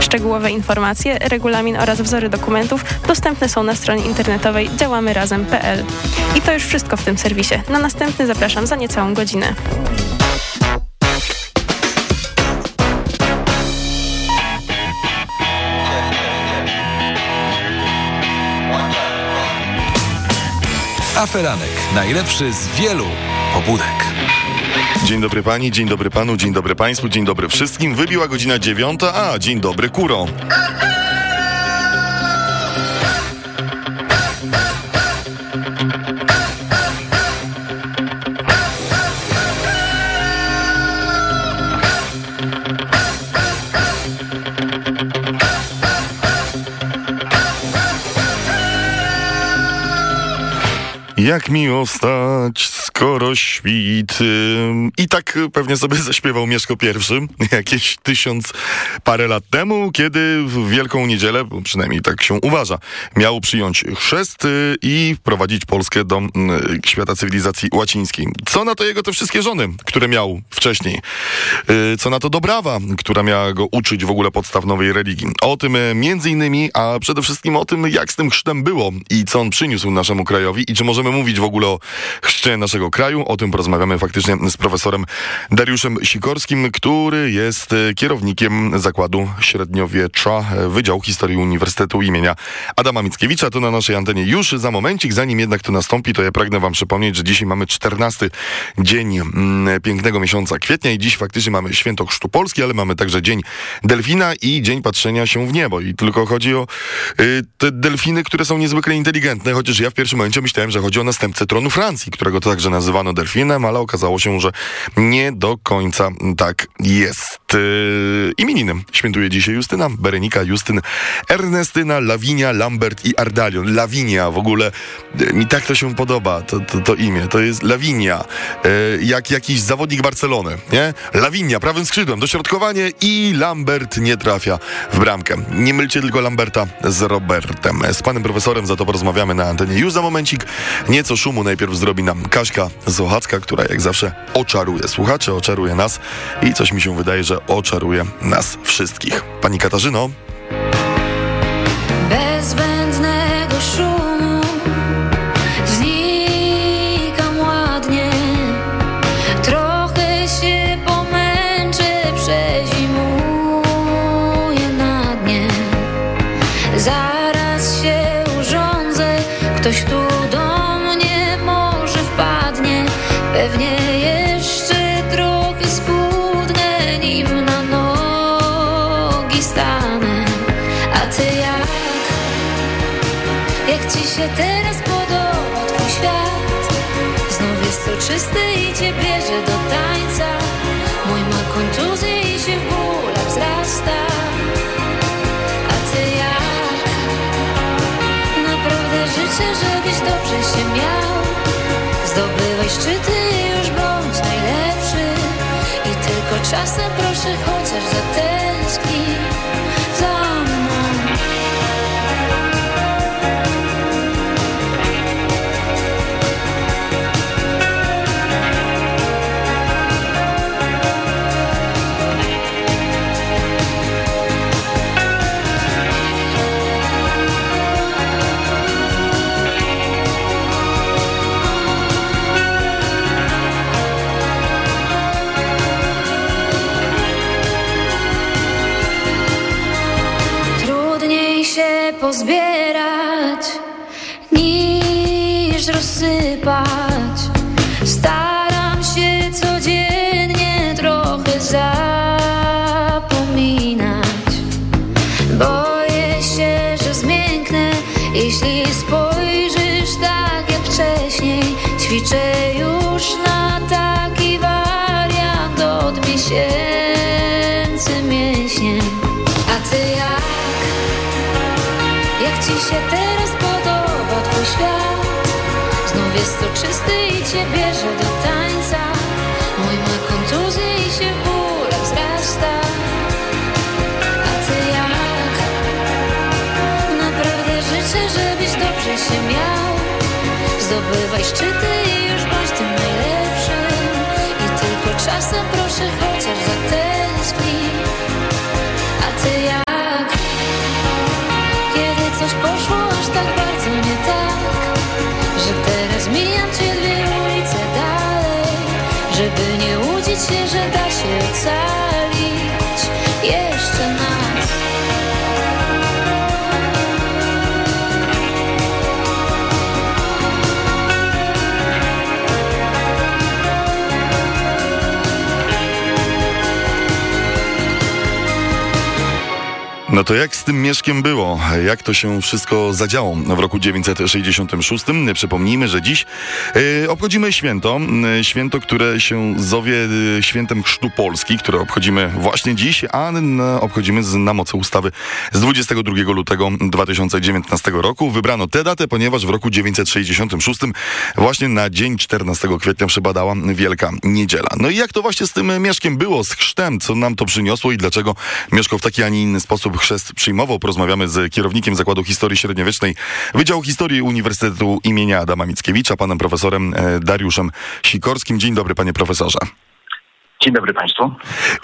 Szczegółowe informacje, regulamin oraz wzory dokumentów dostępne są na stronie internetowej działamyrazem.pl. I to już wszystko w tym serwisie. Na następny zapraszam za niecałą godzinę. Aferanek. Najlepszy z wielu pobudek. Dzień dobry pani, dzień dobry panu, dzień dobry państwu, dzień dobry wszystkim. Wybiła godzina dziewiąta, a dzień dobry kuro. Jak miło stać, skoro świt. I tak pewnie sobie zaśpiewał Mieszko I jakieś tysiąc parę lat temu, kiedy w Wielką Niedzielę, przynajmniej tak się uważa, miał przyjąć chrzest i wprowadzić Polskę do świata cywilizacji łacińskiej. Co na to jego te wszystkie żony, które miał wcześniej? Y, co na to Dobrawa, która miała go uczyć w ogóle podstaw nowej religii? O tym y, między innymi, a przede wszystkim o tym, jak z tym chrztem było i co on przyniósł naszemu krajowi i czy możemy mówić w ogóle o chrzcie naszego kraju. O tym porozmawiamy faktycznie z profesorem Dariuszem Sikorskim, który jest e, kierownikiem Zakładu Średniowiecza e, Wydziału Historii Uniwersytetu imienia Adama Mickiewicza. To na naszej antenie już za momencik. Zanim jednak to nastąpi, to ja pragnę wam przypomnieć, że dzisiaj mamy 14 dzień mm, pięknego miesiąca kwietnia i dziś faktycznie mamy święto chrztu Polski, ale mamy także dzień delfina i dzień patrzenia się w niebo. I tylko chodzi o y, te delfiny, które są niezwykle inteligentne, chociaż ja w pierwszym momencie myślałem, że chodzi o następcę tronu Francji, którego także nazywano delfinem, ale okazało się, że nie do końca tak jest. Yy, imieninem świętuje dzisiaj Justyna, Berenika, Justyn, Ernestyna, Lawinia, Lambert i Ardalion. Lawinia w ogóle, yy, mi tak to się podoba, to, to, to imię, to jest Lawinia, yy, jak jakiś zawodnik Barcelony, nie? Lawinia, prawym skrzydłem, dośrodkowanie i Lambert nie trafia w bramkę. Nie mylcie tylko Lamberta z Robertem. Z panem profesorem za to porozmawiamy na antenie już za momencik. Nieco szumu najpierw zrobi nam Kaśka z Ochacka, która jak zawsze oczaruje słuchacze, oczaruje nas i coś mi się wydaje, że oczaruje nas wszystkich. Pani Katarzyno? Czasem proszę chociaż zatęsknij soczysty i cię bierze do tańca Mój ma kontuzję i się w wzrasta. A ty jak? Naprawdę życzę, żebyś dobrze się miał Zdobywaj szczyty i już bądź tym najlepszym I tylko czasem proszę chociaż zatęsknij A ty jak? Kiedy coś poszło aż tak bardzo No to jak tym Mieszkiem było? Jak to się wszystko zadziało w roku 966? Przypomnijmy, że dziś e, obchodzimy święto. e, Święto, które się zowie e, świętem Chrztu Polski, które obchodzimy właśnie dziś, a obchodzimy z, na mocy ustawy z 22 lutego 2019 roku. Wybrano tę datę, ponieważ w roku 966 właśnie na dzień 14 kwietnia przypadała Wielka Niedziela. No i jak to właśnie z tym Mieszkiem było, z chrztem, co nam to przyniosło i dlaczego Mieszko w taki, a nie inny sposób chrzest przyjmował? Porozmawiamy z kierownikiem Zakładu Historii Średniowiecznej Wydziału Historii Uniwersytetu imienia Adama Mickiewicza, panem profesorem e, Dariuszem Sikorskim. Dzień dobry, panie profesorze. Dzień dobry Państwu.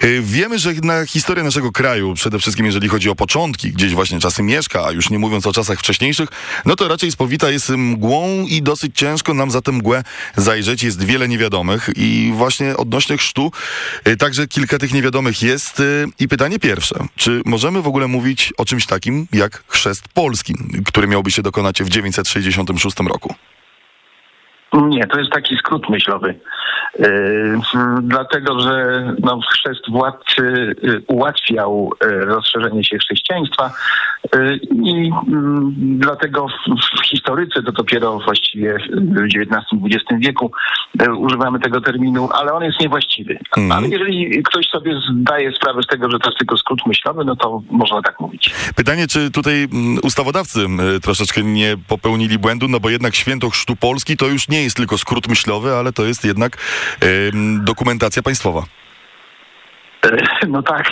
Y, Wiemy, że na historię naszego kraju, przede wszystkim jeżeli chodzi o początki, gdzieś właśnie czasy mieszka, a już nie mówiąc o czasach wcześniejszych, no to raczej spowita jest mgłą i dosyć ciężko nam za tę mgłę zajrzeć. Jest wiele niewiadomych i właśnie odnośnie chrztu y, także kilka tych niewiadomych jest. y, I pytanie pierwsze, czy możemy w ogóle mówić o czymś takim jak chrzest polski, który miałby się dokonać w 966 roku? Nie, to jest taki skrót myślowy. Yy, dlatego, że no, chrzest władcy yy, ułatwiał yy, rozszerzenie się chrześcijaństwa yy, i mm, dlatego w, w historyce to dopiero właściwie w XIX-XX wieku yy, używamy tego terminu, ale on jest niewłaściwy. Mhm. Ale jeżeli ktoś sobie zdaje sprawę z tego, że to jest tylko skrót myślowy, no to można tak mówić. Pytanie, czy tutaj mm, ustawodawcy mm, troszeczkę nie popełnili błędu, no bo jednak święto Chrztu Polski to już nie jest tylko skrót myślowy, ale to jest jednak dokumentacja państwowa. E, No tak,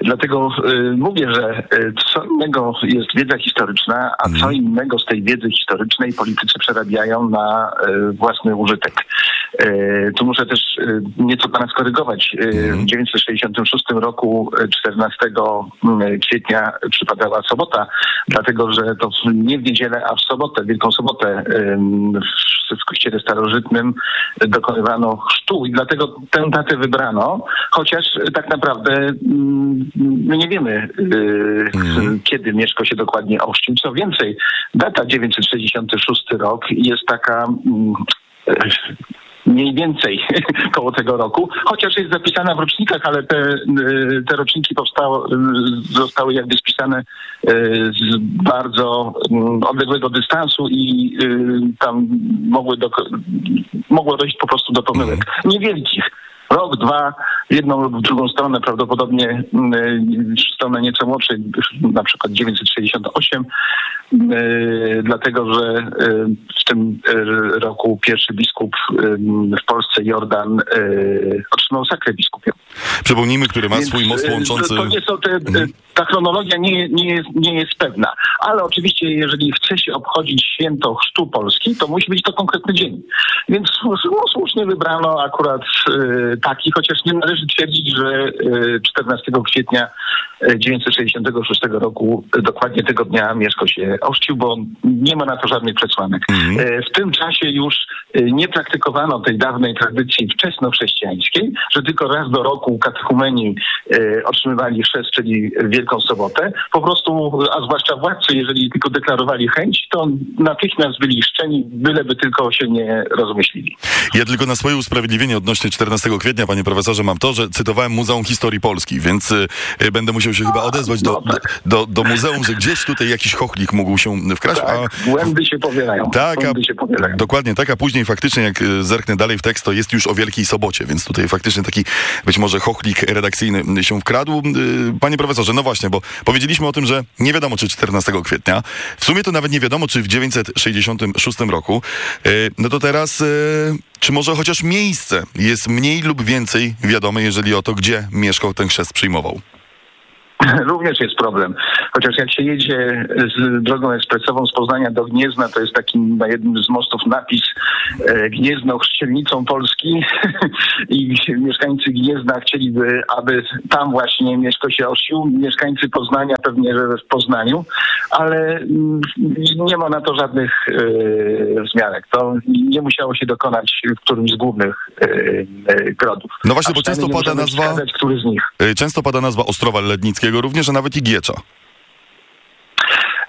dlatego y, mówię, że y, co innego jest wiedza historyczna, a co innego z tej wiedzy historycznej politycy przerabiają na własny użytek. Tu muszę też nieco pana skorygować. Y, W 1966 roku y, 14 mm, kwietnia przypadała sobota, dlatego że to nie w niedzielę, a w sobotę, Wielką Sobotę w, kościele starożytnym dokonywano chrztu i dlatego tę datę wybrano, chociaż y, tak naprawdę mm, my nie wiemy, y, Mhm. kiedy Mieszko się dokładnie ochrzcił. Co więcej, data 966 rok jest taka mm, mniej więcej koło tego roku, chociaż jest zapisana w rocznikach, ale te, y, te roczniki powstało, y, zostały jakby spisane z bardzo mm, odległego dystansu i tam mogły do, mogło dojść po prostu do pomyłek. Niewielkich. Rok, dwa, w jedną lub w drugą stronę, prawdopodobnie mm, y, stronę nieco młodszej, na przykład 968, y, dlatego że y, w tym roku pierwszy biskup w Polsce, Jordan, otrzymał sakrę biskupią. Przypomnijmy, który ma swój most y, łączący... To, nie są te, Mhm. y, ta chronologia nie, nie, jest, nie jest pewna. Ale oczywiście, jeżeli chce się obchodzić święto chrztu Polski, to musi być to konkretny dzień. Więc no, słusznie wybrano akurat y, taki, chociaż nie należy twierdzić, że y, 14 kwietnia y, 966 roku dokładnie tego dnia Mieszko się ochrzcił, bo nie ma na to żadnych przesłanek. Mhm. Y, W tym czasie już y, nie praktykowano tej dawnej tradycji wczesnochrześcijańskiej, że tylko raz do roku katechumeni y, otrzymywali chrzest, czyli Wielką Sobotę. Po prostu, a zwłaszcza władcy, jeżeli tylko deklarowali chęć, to natychmiast byli szczeni, byleby tylko się nie rozmyślili. Ja tylko na swoje usprawiedliwienie odnośnie 14 kwietnia, panie profesorze, mam to, że cytowałem Muzeum Historii Polski, więc będę musiał się chyba odezwać do, no tak. do, do muzeum, że gdzieś tutaj jakiś chochlik mógł się wkraść, a Tak, błędy się powielają. Tak, a, się powielają. dokładnie tak, a później faktycznie jak y, zerknę dalej w tekst, to jest już o Wielkiej Sobocie, więc tutaj faktycznie taki być może chochlik redakcyjny się wkradł. Y, Panie profesorze, no właśnie, bo powiedzieliśmy o tym, że nie wiadomo czy 14 kwietnia, w sumie to nawet nie wiadomo czy w 966 roku, no to teraz czy może chociaż miejsce jest mniej lub więcej wiadome, jeżeli o to, gdzie mieszkał ten chrzest przyjmował? Również jest problem. Chociaż jak się jedzie z drogą ekspresową z Poznania do Gniezna, to jest taki na jednym z mostów napis e, Gniezno chrzcielnicą Polski i mieszkańcy Gniezna chcieliby, aby tam właśnie Mieszko się osił. Mieszkańcy Poznania pewnie, że w Poznaniu, ale mm, nie ma na to żadnych e, wzmianek. To nie musiało się dokonać w którymś z głównych e, e, grodów. No właśnie, A bo często pada nazwa- który z nich. Y, Często pada nazwa Ostrowa Lednickiego, również, a nawet i Giecza.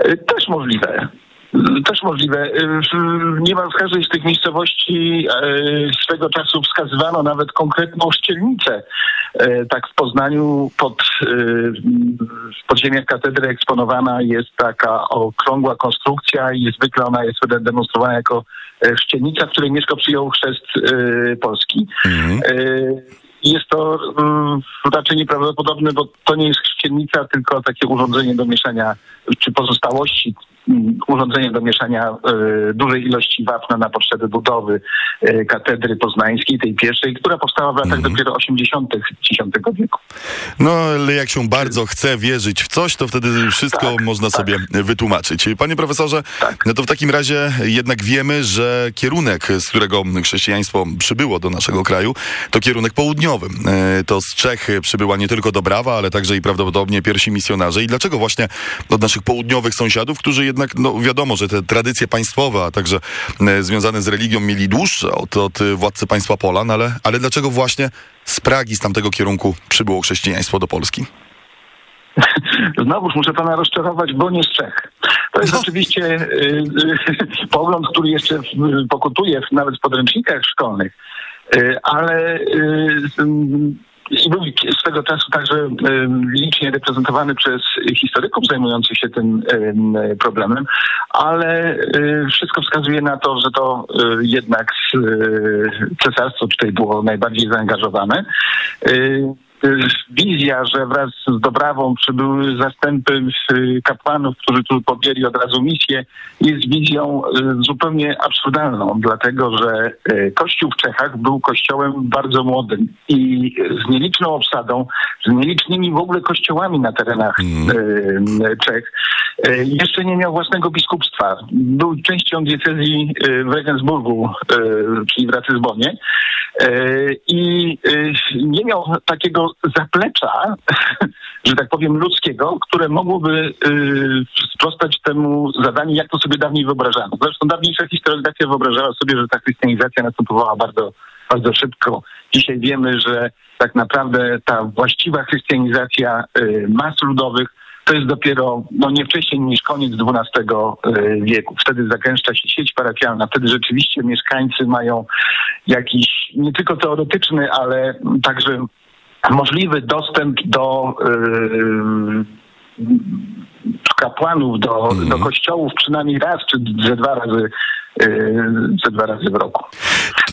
Y, Też możliwe. Y, Też możliwe. Y, Niemal w każdej z tych miejscowości swego czasu wskazywano nawet konkretną szczelnicę. Tak w Poznaniu pod, w podziemiach katedry eksponowana jest taka okrągła konstrukcja i zwykle ona jest demonstrowana jako szczelnica, w której Mieszko przyjął chrzest Polski. Mhm. Jest to mm, raczej nieprawdopodobne, bo to nie jest chrzcielnica, tylko takie urządzenie do mieszania, czy pozostałości, urządzenie do mieszania y, dużej ilości wapna na potrzeby budowy y, katedry poznańskiej, tej pierwszej, która powstała w latach dopiero 80. X wieku. No, ale jak się bardzo chce wierzyć w coś, to wtedy wszystko Tak, można tak. sobie wytłumaczyć. Panie profesorze, Tak. no to w takim razie jednak wiemy, że kierunek, z którego chrześcijaństwo przybyło do naszego kraju, to kierunek południowy. E, To z Czech przybyła nie tylko Dobrawa, ale także i prawdopodobnie pierwsi misjonarze. I dlaczego właśnie od naszych południowych sąsiadów, którzy jednak, no wiadomo, że te tradycje państwowe, a także e, związane z religią mieli dłuższe od, od e, władcy państwa Polan, ale, ale dlaczego właśnie z Pragi, z tamtego kierunku przybyło chrześcijaństwo do Polski? Znowuż muszę pana rozczarować, bo nie z Czech. To jest No. oczywiście y, y, pogląd, który jeszcze pokutuje nawet w podręcznikach szkolnych, y, ale i był swego czasu także licznie reprezentowany przez historyków zajmujących się tym problemem, ale y, wszystko wskazuje na to, że to y, jednak y, cesarstwo tutaj było najbardziej zaangażowane. Y, Wizja, że wraz z Dobrawą przybyły zastępy y, kapłanów, którzy tu podjęli od razu misję, jest wizją y, zupełnie absurdalną, dlatego że Kościół w Czechach był kościołem bardzo młodym i z nieliczną obsadą, z nielicznymi w ogóle kościołami na terenach y, Czech, jeszcze nie miał własnego biskupstwa. Był częścią diecezji w Regensburgu, czyli w Racyzbonie. E, I nie miał takiego zaplecza, że tak powiem, ludzkiego, które mogłoby e, sprostać temu zadaniu, jak to sobie dawniej wyobrażano. Zresztą dawniejsza historiografia wyobrażała sobie, że ta chrystianizacja następowała bardzo, bardzo szybko. Dzisiaj wiemy, że tak naprawdę ta właściwa chrystianizacja e, mas ludowych to jest dopiero no, nie wcześniej niż koniec XII y, wieku. Wtedy zagęszcza się sieć parafialna, wtedy rzeczywiście mieszkańcy mają jakiś nie tylko teoretyczny, ale także możliwy dostęp do y, kapłanów, do, do kościołów przynajmniej raz czy ze dwa razy y, ze dwa razy w roku.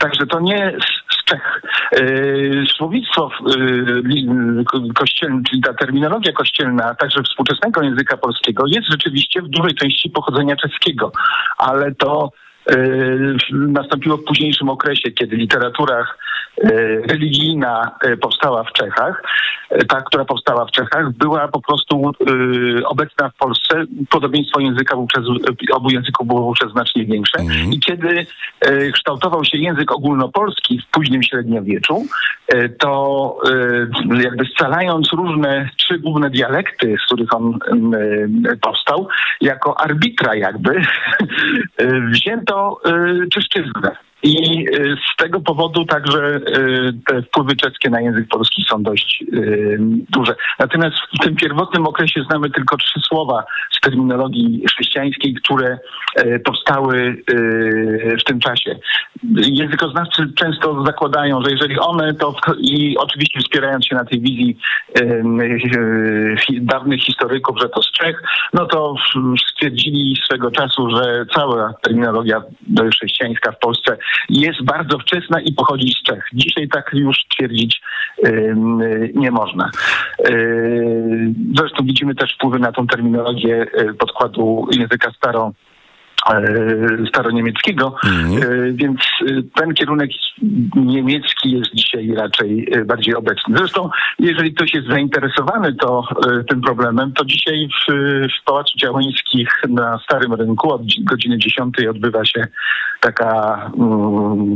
Także to nie z- Czech. Y, Słownictwo kościelne, czyli ta terminologia kościelna, także współczesnego języka polskiego, jest rzeczywiście w dużej części pochodzenia czeskiego, ale to nastąpiło w późniejszym okresie, kiedy literatura y, religijna y, powstała w Czechach, ta, która powstała w Czechach, była po prostu obecna w Polsce. Podobieństwo języka wówczas, obu języków było wówczas znacznie większe. I kiedy kształtował się język ogólnopolski w późnym średniowieczu, to jakby scalając różne trzy główne dialekty, z których on powstał, jako arbitra jakby, wzięto y, czyszczyznę. I y, z tego powodu także y, te wpływy czeskie na język polski są dość y, duże. Natomiast w tym pierwotnym okresie znamy tylko trzy słowa z terminologii chrześcijańskiej, które powstały w tym czasie. Językoznawcy często zakładają, że jeżeli one to i oczywiście wspierając się na tej wizji dawnych historyków, że to z Czech, no to stwierdzili swego czasu, że cała terminologia chrześcijańska w Polsce jest bardzo wczesna i pochodzi z Czech. Dzisiaj tak już twierdzić y, nie można. Y, Zresztą widzimy też wpływy na tą terminologię y, podkładu języka staro staroniemieckiego, e, więc e, ten kierunek niemiecki jest dzisiaj raczej e, bardziej obecny. Zresztą, jeżeli ktoś jest zainteresowany to, e, tym problemem, to dzisiaj w, w Pałacu Działyńskich na Starym Rynku od dzi- godziny 10 odbywa się taka mm,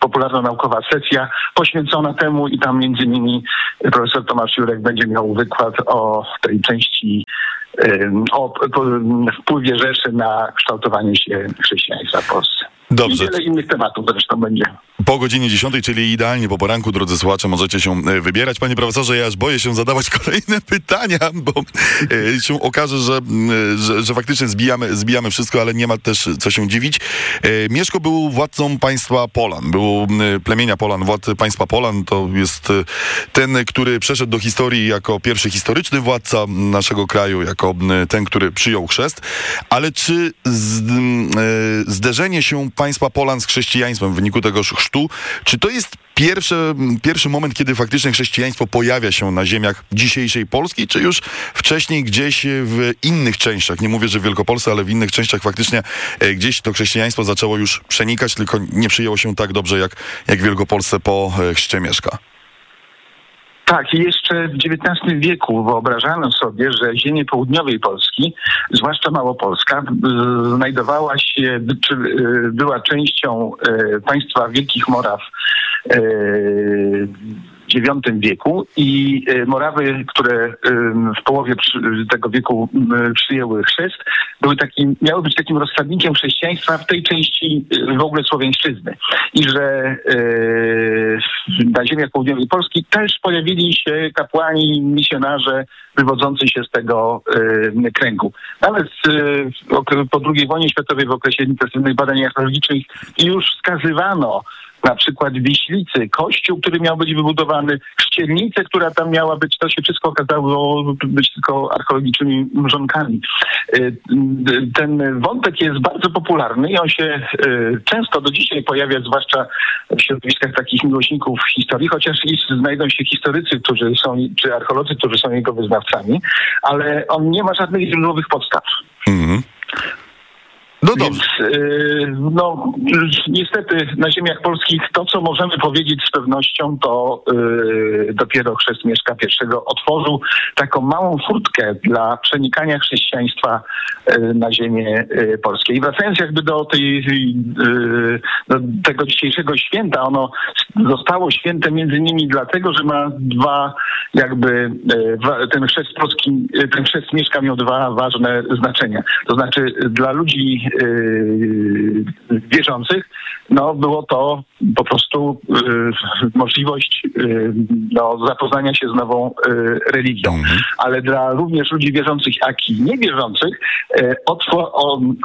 popularno-naukowa sesja poświęcona temu i tam między innymi profesor Tomasz Jurek będzie miał wykład o tej części o wpływie Rzeszy na kształtowanie się chrześcijaństwa w Polsce. Dobrze. I wiele innych tematów zresztą będzie. Po godzinie 10, czyli idealnie po poranku, drodzy słuchacze, możecie się e, wybierać. Panie profesorze, ja aż boję się zadawać kolejne pytania, bo e, się okaże, że, m, że, że faktycznie zbijamy, zbijamy wszystko, ale nie ma też co się dziwić. E, Mieszko był władcą państwa Polan, był plemienia Polan, władcy państwa Polan. To jest e, ten, który przeszedł do historii jako pierwszy historyczny władca naszego kraju, jako ten, który przyjął chrzest. Ale czy e, zderzenie się państwa Polan z chrześcijaństwem w wyniku tego chrztu, czy to jest pierwszy, pierwszy moment, kiedy faktycznie chrześcijaństwo pojawia się na ziemiach dzisiejszej Polski, czy już wcześniej gdzieś w innych częściach, nie mówię, że w Wielkopolsce, ale w innych częściach faktycznie e, gdzieś to chrześcijaństwo zaczęło już przenikać, tylko nie przyjęło się tak dobrze jak, jak w Wielkopolsce po e, chrzcie Mieszka. Tak, jeszcze w XIX wieku wyobrażano sobie, że ziemię południowej Polski, zwłaszcza Małopolska, znajdowała się, czy y, była częścią y, państwa Wielkich Moraw w IX wieku i y, Morawy, które w połowie tego wieku przyjęły chrzest, były takim, miały być takim rozsadnikiem chrześcijaństwa w tej części y, w ogóle Słowiańszczyzny. I że y, na ziemiach południowej Polski też pojawili się kapłani, misjonarze wywodzący się z tego kręgu. Nawet po II wojnie światowej w okresie intensywnych badań archeologicznych już wskazywano na przykład Wiślicy, kościół, który miał być wybudowany, ścielnicę, która tam miała być, to się wszystko okazało być tylko archeologicznymi mrzonkami. Y, y, Ten wątek jest bardzo popularny i on się y, często do dzisiaj pojawia, zwłaszcza w środowiskach takich miłośników historii, chociaż znajdą się historycy, którzy są, czy archeolodzy, którzy są jego wyznawcami, ale on nie ma żadnych źródłowych podstaw. Mhm. No dobrze. Więc yy, no, niestety na ziemiach polskich to, co możemy powiedzieć z pewnością, to yy, dopiero chrzest Mieszka I otworzył taką małą furtkę dla przenikania chrześcijaństwa yy, na ziemię yy, polskie. I wracając jakby do, tej, yy, do tego dzisiejszego święta, ono zostało święte między innymi dlatego, że ma dwa jakby wa- ten chrzest polski, ten chrzest Mieszka miał dwa ważne znaczenia. To znaczy dla ludzi wierzących, no było to po prostu yy, możliwość yy, no, zapoznania się z nową yy, religią. Ale dla również ludzi wierzących, jak i niewierzących, yy,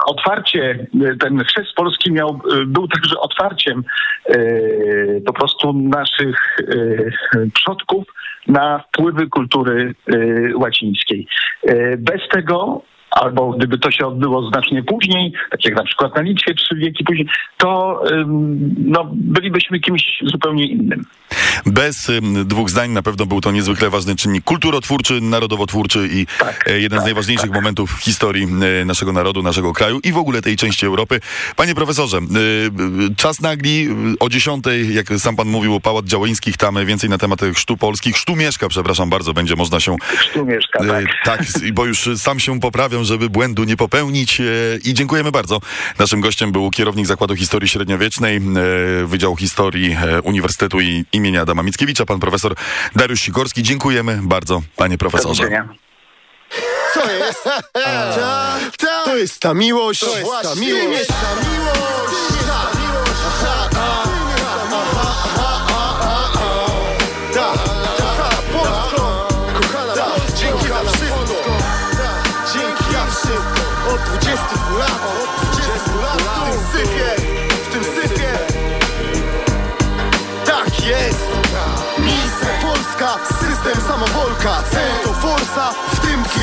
otwarcie, yy, ten chrzest polski miał, yy, był także otwarciem yy, po prostu naszych yy, przodków na wpływy kultury yy, łacińskiej. Yy, bez tego albo gdyby to się odbyło znacznie później, tak jak na przykład na Litwie trzy wieki później, to no, bylibyśmy kimś zupełnie innym. Bez dwóch zdań na pewno był to niezwykle ważny czynnik kulturotwórczy, narodowotwórczy i Tak, e, jeden z tak, najważniejszych tak. momentów w historii e, naszego narodu, naszego kraju i w ogóle tej części Europy. Panie profesorze, e, czas nagli o 10, jak sam pan mówił, Pałac Działyńskich, tam więcej na temat chrztu polskich, chrztu Mieszka, przepraszam bardzo, będzie można się Tu mieszka, tak. Tak, bo już sam się poprawiam, żeby błędu nie popełnić. e, I dziękujemy bardzo. Naszym gościem był kierownik Zakładu Historii Średniowiecznej, e, Wydziału Historii e, Uniwersytetu i- imienia Adama Mickiewicza, pan profesor Dariusz Sikorski. Dziękujemy bardzo, panie Do profesorze. widzenia. Co jest? Ta, ta. To jest ta miłość. To jest ta miłość.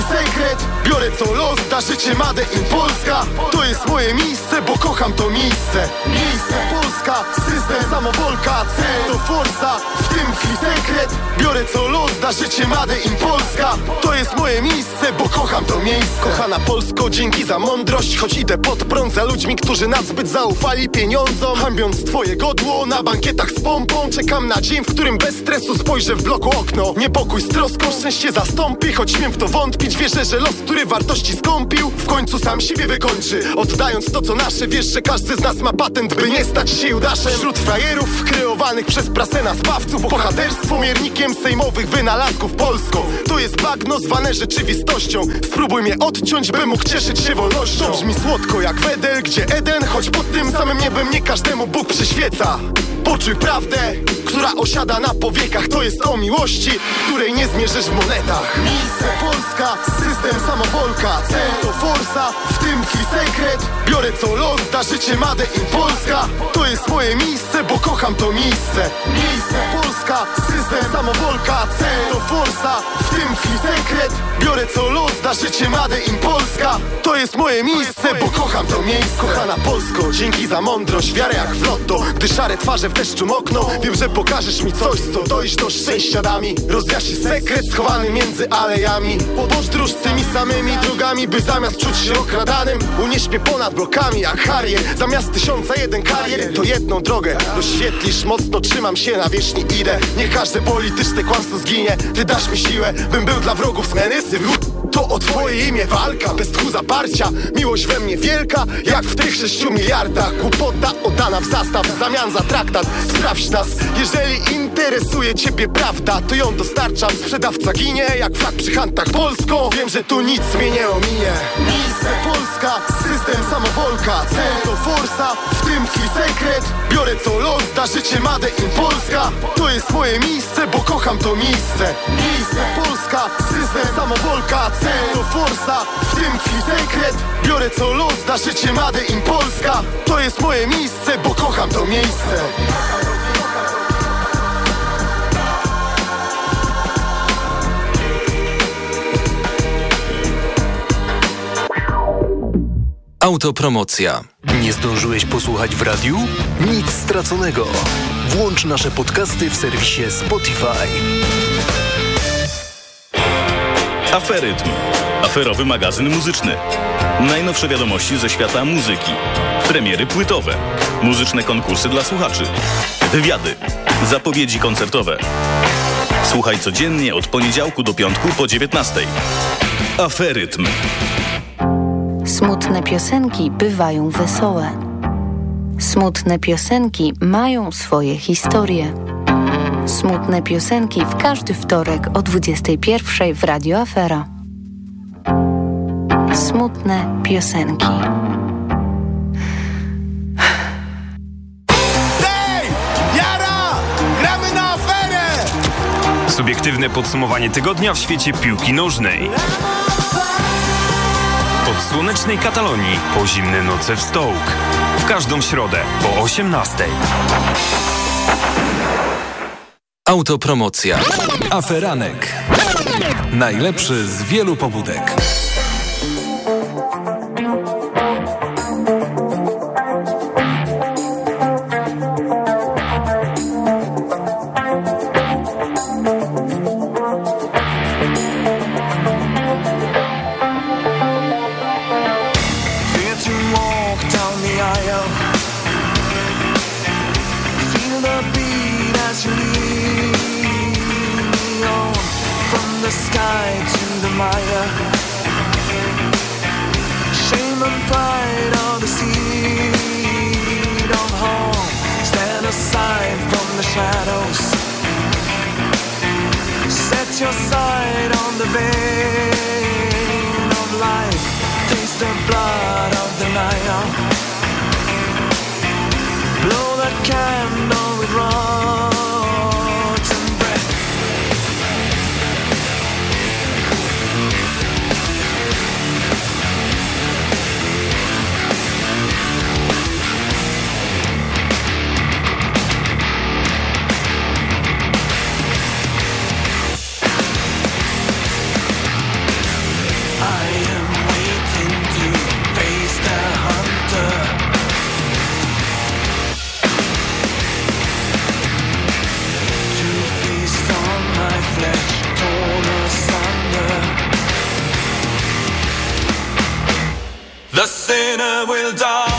W tym tkwi sekret Biorę co los, da życie Made in Polska. To jest moje miejsce, bo kocham to miejsce. Miejsce Polska, system samowolka Cel to forsa, w tym tkwi sekret. Biorę co los, da życie Made in Polska. To jest moje miejsce, bo kocham to miejsce. Kochana Polsko, dzięki za mądrość. Choć idę pod prąd za ludźmi, którzy nadzbyt zaufali pieniądzom. Hańbiąc twoje godło na bankietach z pompą Czekam na dzień, w którym bez stresu spojrzę w bloku okno. Niepokój z troską, szczęście zastąpi Choć śmiem w to wątpić, wierzę, że los, który wartości skąpił W końcu sam siebie wykończy. Oddając to co nasze Wiesz, że każdy z nas ma patent By nie stać się Judaszem. Wśród frajerów kreowanych przez prasę na zbawców Bohaterstwo miernikiem sejmowych wynalazków Polsko To jest bagno zwane rzeczywistością. Spróbuj mnie odciąć, by mógł cieszyć się wolnością. Brzmi słodko jak Wedel, gdzie Eden Choć pod tym samym niebem nie każdemu Bóg przyświeca. Poczuj prawdę, która osiada na powiekach. To jest o miłości, której nie zmierzysz w monetach. Miejsce Polska, system samowolka Cel to forsa, w tym twój sekret. Biorę co los, da życie Made in Polska. To jest moje miejsce, bo kocham to miejsce. Miejsce Polska, system samowolka Cel to forsa, w tym twój sekret. Biorę co los, da życie Made in Polska. To jest moje miejsce, bo kocham to miejsce. Kochana Polsko, dzięki za mądrość, wiarę jak w lotto. Gdy szare twarze w deszczu mokną Wiem, że pokażesz mi coś, co dojść do szczęścia dami Rozjaśni sekret schowany między alejami. Podróż tymi samymi drogami, by zamiast czuć się okradanym Unieś mnie ponad blokami jak Harrier Zamiast tysiąca jeden karier, to jedną drogę Doświetlisz, mocno trzymam się na wierzchni idę. Niech każde polityczne kłamstwo zginie. Ty dasz mi siłę, bym był dla wrogów smęsy to o twoje imię walka, bez tchu zaparcia. Miłość we mnie wielka, jak w tych sześciu miliardach. Głupota oddana w zastaw, w zamian za traktat. Sprawdź nas, jeżeli interesuje ciebie prawda To ją dostarczam, sprzedawca ginie Jak flag przy hantach Polską Wiem, że tu nic mnie nie ominie Miejsce Polska, system samowolka Cel to forsa, w tym twój sekret. Biorę co los, da życie Made in Polska. To jest moje miejsce, bo kocham to miejsce. Miejsce Polska, system samowolka Cel to forsa, w tym twój sekret. Biorę co los, da życie Made in Polska. To jest moje miejsce, bo kocham to miejsce Autopromocja. Nie zdążyłeś posłuchać w radiu? Nic straconego. Włącz nasze podcasty w serwisie Spotify. Aferytm. Aferowy magazyn muzyczny. Najnowsze wiadomości ze świata muzyki. Premiery płytowe. Muzyczne konkursy dla słuchaczy. Wywiady. Zapowiedzi koncertowe. Słuchaj codziennie od poniedziałku do piątku po 19. Aferytm. Smutne piosenki bywają wesołe. Smutne piosenki mają swoje historie. Smutne piosenki w każdy wtorek o 21 w Radio Afera. Smutne piosenki. Hej! Jara! Gramy na aferę! Subiektywne podsumowanie tygodnia w świecie piłki nożnej. Od słonecznej Katalonii po zimne noce w Stołk. W każdą środę po 18. Autopromocja. Aferanek. Najlepszy z wielu pobudek. Sinner will die.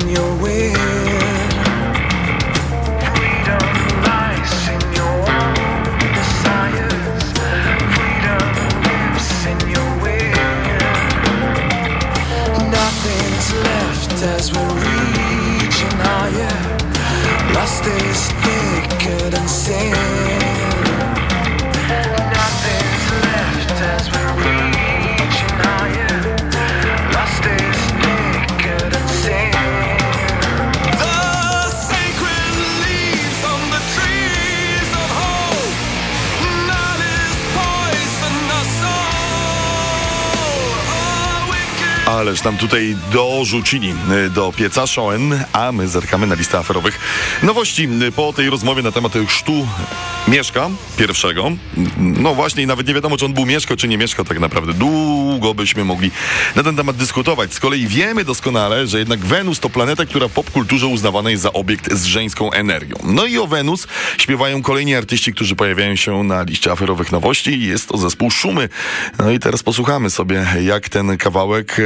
Will. Nothing's left as we're reaching higher. Lust is thicker than sin. Ależ nam tutaj dorzucili y, do pieca Schoen, a my zerkamy na listę aferowych nowości. Y, po tej rozmowie na temat chrztu Mieszka pierwszego. No właśnie nawet nie wiadomo, czy on był Mieszko, czy nie Mieszko tak naprawdę. Długo byśmy mogli na ten temat dyskutować. Z kolei wiemy doskonale, że jednak Wenus to planeta, która w popkulturze uznawana jest za obiekt z żeńską energią. No i o Wenus śpiewają kolejni artyści, którzy pojawiają się na liście aferowych nowości. Jest to zespół Szumy. No i teraz posłuchamy sobie, jak ten kawałek,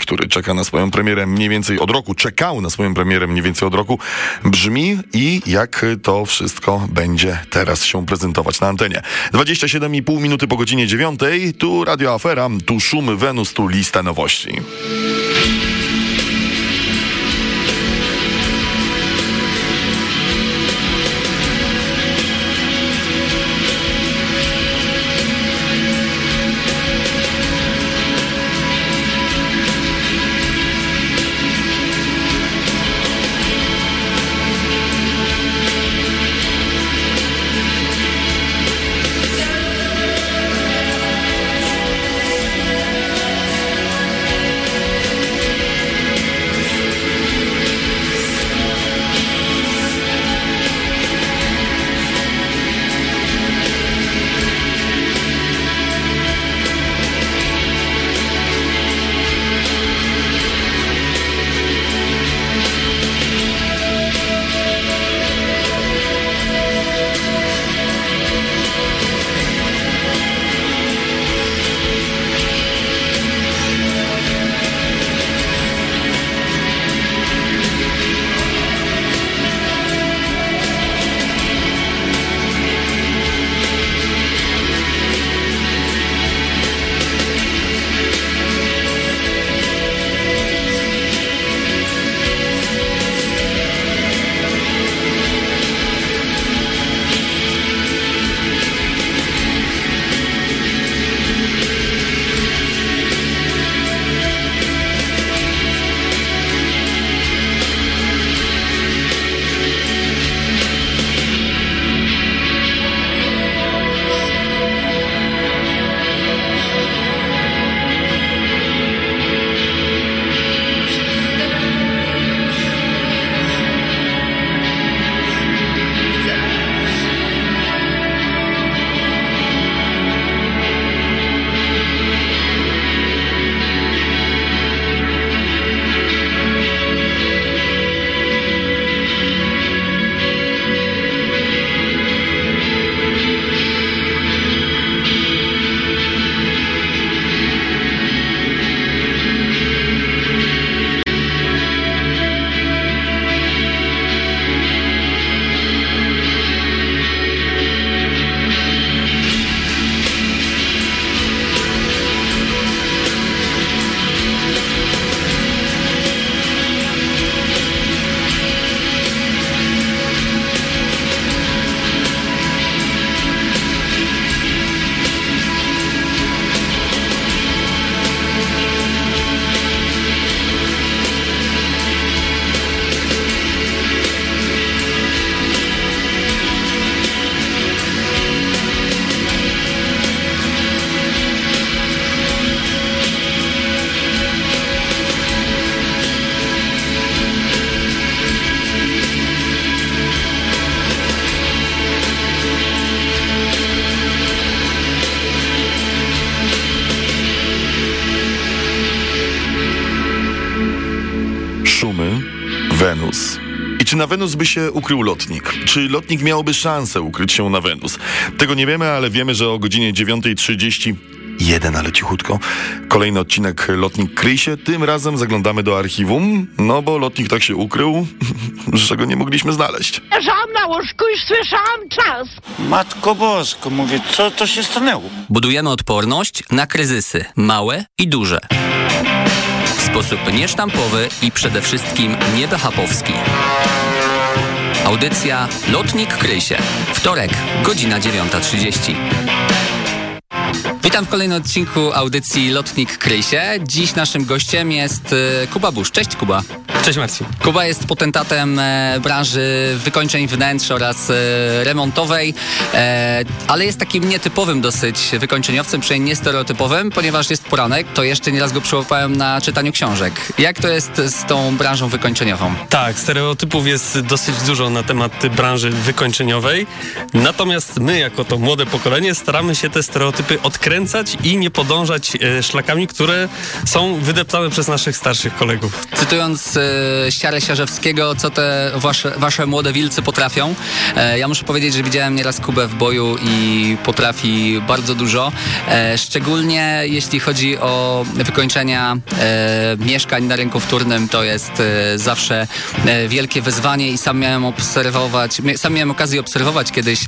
który czeka na swoją premierę mniej więcej od roku, czekał na swoją premierę mniej więcej od roku, brzmi i jak to wszystko będzie teraz się prezentować na antenie. 27,5 minuty po godzinie 9. Tu Radio Afera, tu Szumy Wenus, tu lista nowości. Wenus by się ukrył lotnik? Czy lotnik miałby szansę ukryć się na Wenus? Tego nie wiemy, ale wiemy, że o godzinie 9.30 jeden, ale cichutko. Kolejny odcinek Lotnik kryj się. Tym razem zaglądamy do archiwum, no bo lotnik tak się ukrył, że go nie mogliśmy znaleźć. Leżałam na łóżku i słyszałam czas. Matko Bosko, mówię, co to się stanęło? Budujemy odporność na kryzysy, małe i duże. W sposób niesztampowy i przede wszystkim niebehapowski. Audycja Lotnik Kryj. Wtorek, godzina 9.30. Witam w kolejnym odcinku audycji Lotnik Kryj się. Dziś naszym gościem jest e, Kuba Busz. Cześć Kuba. Cześć Marcin. Kuba jest potentatem e, branży wykończeń wnętrz oraz e, remontowej, ale jest takim nietypowym dosyć wykończeniowcem, przynajmniej niestereotypowym, ponieważ jest poranek, to jeszcze nieraz go przyłapałem na czytaniu książek. Jak to jest z tą branżą wykończeniową? Tak, stereotypów jest dosyć dużo na temat branży wykończeniowej, natomiast my jako to młode pokolenie staramy się te stereotypy odkręcać i nie podążać e, szlakami, które są wydeptane przez naszych starszych kolegów. Cytując e, Siarę Siarzewskiego, co te wasze, wasze młode wilcy potrafią. E, ja muszę powiedzieć, że widziałem nieraz Kubę w boju i potrafi bardzo dużo. E, szczególnie jeśli chodzi o wykończenia e, mieszkań na rynku wtórnym, to jest e, zawsze e, wielkie wyzwanie i sam miałem obserwować, sam miałem okazję obserwować kiedyś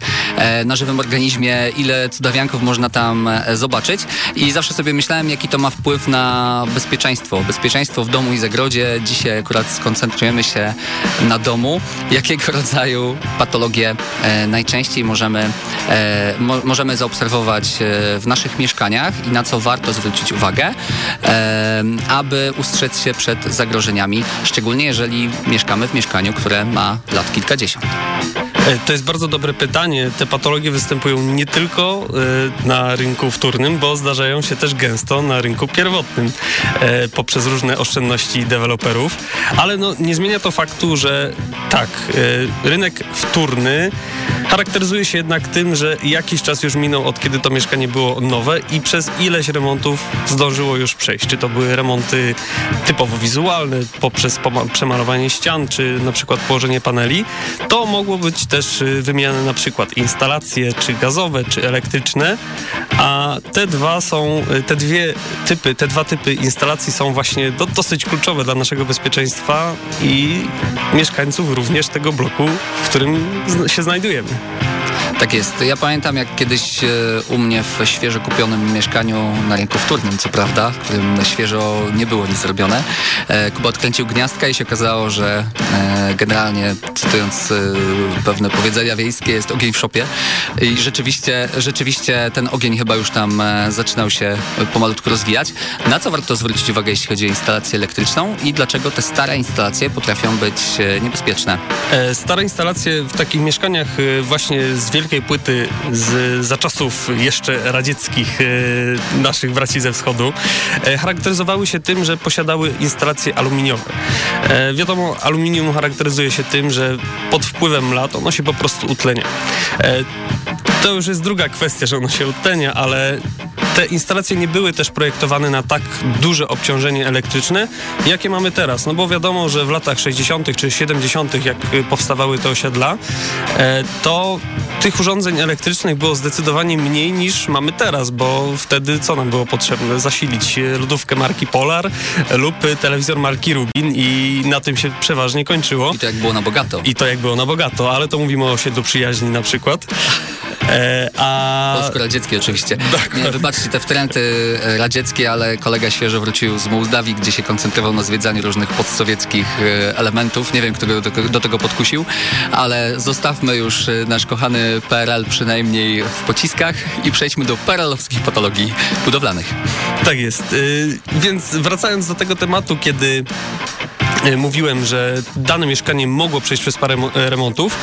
na żywym organizmie, ile cudawianków można tam zobaczyć i zawsze sobie myślałem, jaki to ma wpływ na bezpieczeństwo. Bezpieczeństwo w domu i zagrodzie. Dzisiaj akurat skoncentrujemy się na domu. Jakiego rodzaju patologie e, najczęściej możemy, e, mo, możemy zaobserwować e, w naszych mieszkaniach i na co warto zwrócić uwagę, e, aby ustrzec się przed zagrożeniami, szczególnie jeżeli mieszkamy w mieszkaniu, które ma lat kilkadziesiąt. E, To jest bardzo dobre pytanie. Te patologie występują nie tylko e, na rynku wtórnym, bo zdarzają się też gęsto na rynku pierwotnym e, poprzez różne oszczędności deweloperów, ale no, nie zmienia to faktu, że tak, e, rynek wtórny charakteryzuje się jednak tym, że jakiś czas już minął od kiedy to mieszkanie było nowe i przez ileś remontów zdążyło już przejść. Czy to były remonty typowo wizualne, poprzez przemalowanie ścian, czy na przykład położenie paneli, to mogło być też y, wymieniane na przykład instalacje, czy gazowe, czy elektryczne, a te dwa są, y, te dwie typy, te dwa typy instalacji są właśnie do, dosyć kluczowe dla naszego bezpieczeństwa i mieszkańców również tego bloku, w którym się znajdujemy. Tak jest. Ja pamiętam, jak kiedyś e, u mnie w świeżo kupionym mieszkaniu na rynku wtórnym, co prawda, w którym świeżo nie było nic zrobione, e, Kuba odkręcił gniazdka i się okazało, że e, generalnie, cytując pewne powiedzenia wiejskie, jest ogień w szopie. I rzeczywiście, rzeczywiście ten ogień chyba już tam zaczynał się pomalutku rozwijać. Na co warto zwrócić uwagę, jeśli chodzi o instalację elektryczną i dlaczego te stare instalacje potrafią być niebezpieczne? Stare instalacje w takich mieszkaniach właśnie z wielkiej płyty z, za czasów jeszcze radzieckich e, naszych braci ze wschodu e, charakteryzowały się tym, że posiadały instalacje aluminiowe. E, Wiadomo, aluminium charakteryzuje się tym, że pod wpływem lat ono się po prostu utlenia. To już jest druga kwestia, że ono się utlenia, ale te instalacje nie były też projektowane na tak duże obciążenie elektryczne, jakie mamy teraz. No bo wiadomo, że w latach 60. czy 70., jak y, powstawały te osiedla, e, to tych urządzeń elektrycznych było zdecydowanie mniej niż mamy teraz, bo wtedy co nam było potrzebne? Zasilić e, lodówkę marki Polar lub e, telewizor marki Rubin i na tym się przeważnie kończyło. I to jak było na bogato. I to jak było na bogato, ale to mówimy o osiedlu przyjaźni na przykład. E, a... Polsko-radzieckie oczywiście. Nie, wybaczcie te wtręty e, radzieckie, ale kolega świeżo wrócił z Mołdawii, gdzie się koncentrował na zwiedzaniu różnych postsowieckich e, elementów. Nie wiem, kto go do, do tego podkusił, ale zostawmy już nasz kochany PRL przynajmniej w pociskach i przejdźmy do PRL-owskich patologii budowlanych. Tak jest. Więc wracając do tego tematu, kiedy mówiłem, że dane mieszkanie mogło przejść przez parę mo- remontów,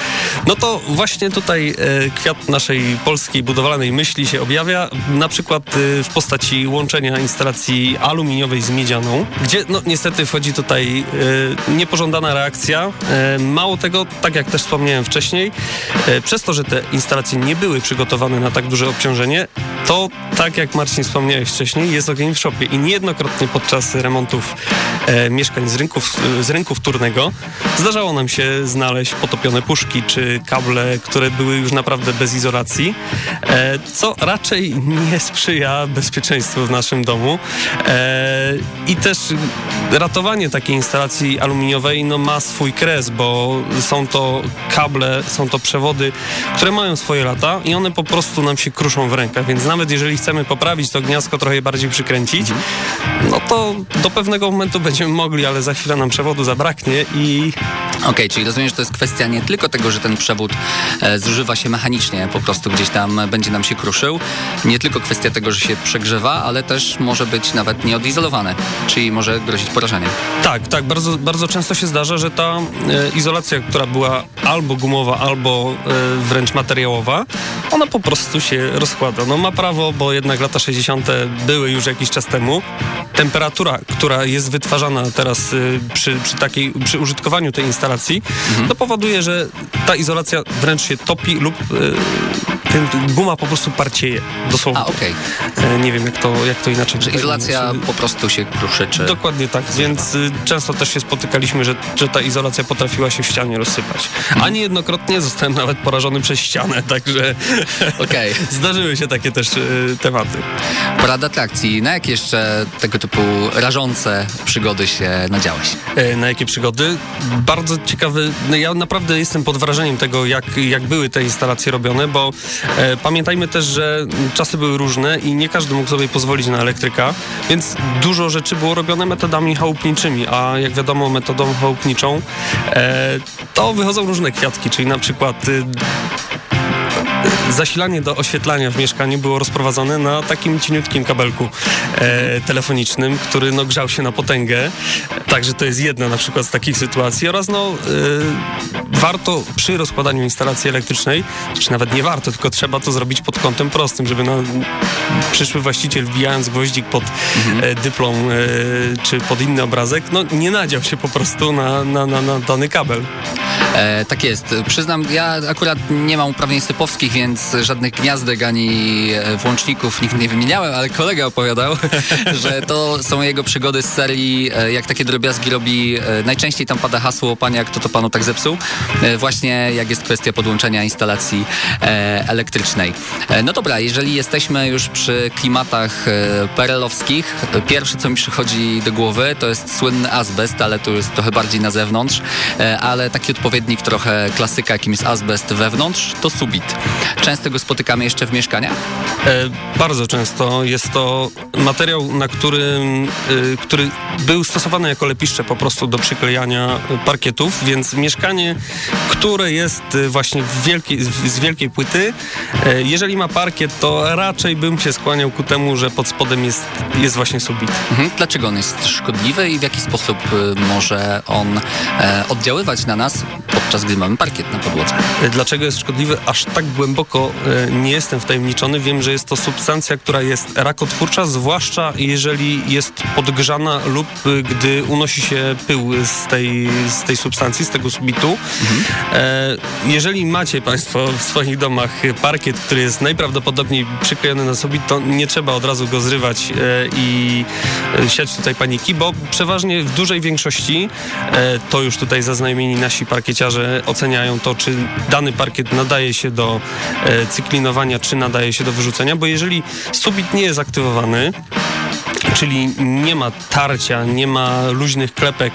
No to właśnie tutaj e, kwiat naszej polskiej budowlanej myśli się objawia, na przykład e, w postaci łączenia instalacji aluminiowej z miedzianą, gdzie no niestety wchodzi tutaj e, niepożądana reakcja. E, mało tego, tak jak też wspomniałem wcześniej, e, przez to, że te instalacje nie były przygotowane na tak duże obciążenie, to tak jak Marcin wspomniałeś wcześniej, jest ogień w szopie i niejednokrotnie podczas remontów e, mieszkań z, rynków, z rynku wtórnego zdarzało nam się znaleźć potopione puszki czy kable, które były już naprawdę bez izolacji, e, co raczej nie sprzyja bezpieczeństwu w naszym domu. E, I też ratowanie takiej instalacji aluminiowej no, ma swój kres, bo są to kable, są to przewody, które mają swoje lata i one po prostu nam się kruszą w rękach, więc nawet jeżeli chcemy poprawić to gniazdko, trochę bardziej przykręcić, no to do pewnego momentu będziemy mogli, ale za chwilę nam przewodu zabraknie i... Okej, okay, czyli rozumiem, że to jest kwestia nie tylko tego, że ten przewód e, zużywa się mechanicznie, po prostu gdzieś tam będzie nam się kruszył, nie tylko kwestia tego, że się przegrzewa, ale też może być nawet nieodizolowany, czyli może grozić porażeniem. Tak, tak, bardzo, bardzo często się zdarza, że ta e, izolacja, która była albo gumowa, albo e, wręcz materiałowa, ona po prostu się rozkłada. No ma prawo, bo jednak lata 60. były już jakiś czas temu. Temperatura, która jest wytwarzana teraz y, przy, przy, takiej, przy użytkowaniu tej instalacji, mhm. to powoduje, że ta izolacja wręcz się topi lub y, ten, guma po prostu parcieje. Dosłownie. A, okej. Okay. Nie wiem, jak to, jak to inaczej. Że izolacja po prostu się kruszy, czy... Dokładnie tak, więc y, często też się spotykaliśmy, że, że ta izolacja potrafiła się w ścianie rozsypać. Mhm. A niejednokrotnie zostałem nawet porażony przez ścianę, także okay. zdarzyły się takie też y, tematy. Porad atrakcji. Na jakie jeszcze tego typu rażące przygody się nadziałeś? E, na jakie przygody? Bardzo ciekawy. No ja naprawdę jestem pod wrażeniem tego, jak, jak były te instalacje robione, bo e, pamiętajmy też, że czasy były różne i nie każdy mógł sobie pozwolić na elektryka, więc dużo rzeczy było robione metodami chałupniczymi, a jak wiadomo metodą chałupniczą e, to wychodzą różne kwiatki, czyli na przykład y, zasilanie do oświetlania w mieszkaniu było rozprowadzone na takim cieniutkim kabelku e, telefonicznym, który no, grzał się na potęgę. Także to jest jedna na przykład z takich sytuacji. Oraz no, e, warto przy rozkładaniu instalacji elektrycznej, czy nawet nie warto, tylko trzeba to zrobić pod kątem prostym, żeby no, przyszły właściciel wbijając gwoździk pod mhm. e, dyplom e, czy pod inny obrazek, no nie nadział się po prostu na, na, na, na dany kabel. E, tak jest. Przyznam, ja akurat nie mam uprawnień sypowskich, więc żadnych gniazdek ani e, włączników nigdy nie wymieniałem, ale kolega opowiadał, że to są jego przygody z serii, e, jak takie drobiazgi robi. E, najczęściej tam pada hasło, panie, kto to panu tak zepsuł? Właśnie jak jest kwestia podłączenia instalacji elektrycznej. No dobra, jeżeli jesteśmy już przy klimatach perelowskich, pierwsze co mi przychodzi do głowy to jest słynny azbest, ale to jest trochę bardziej na zewnątrz, ale taki odpowiednik trochę klasyka, jakim jest azbest wewnątrz, to subit. Często go spotykamy jeszcze w mieszkaniach? E, bardzo często. Jest to materiał, na którym, e, który był stosowany jako lepiszcze po prostu do przyklejania parkietów, więc mieszkanie, które jest e, właśnie wielkiej, z wielkiej płyty, e, jeżeli ma parkiet, to raczej bym się skłaniał ku temu, że pod spodem jest, jest właśnie subit. Mhm. Dlaczego on jest szkodliwy i w jaki sposób e, może on e, oddziaływać na nas, podczas gdy mamy parkiet na podłodze? Dlaczego jest szkodliwy? Aż tak głęboko e, nie jestem wtajemniczony. Wiem, że jest to substancja, która jest rakotwórcza, zwłaszcza jeżeli jest podgrzana lub e, gdy unosi się pył z tej, z tej substancji, z tego subitu. Mhm. Jeżeli macie Państwo w swoich domach parkiet, który jest najprawdopodobniej przyklejony na subit, to nie trzeba od razu go zrywać i siać tutaj paniki, bo przeważnie w dużej większości to już tutaj zaznajomieni nasi parkieciarze oceniają to, czy dany parkiet nadaje się do cyklinowania, czy nadaje się do wyrzucenia, bo jeżeli subit nie jest aktywowany, czyli nie ma tarcia, nie ma luźnych klepek,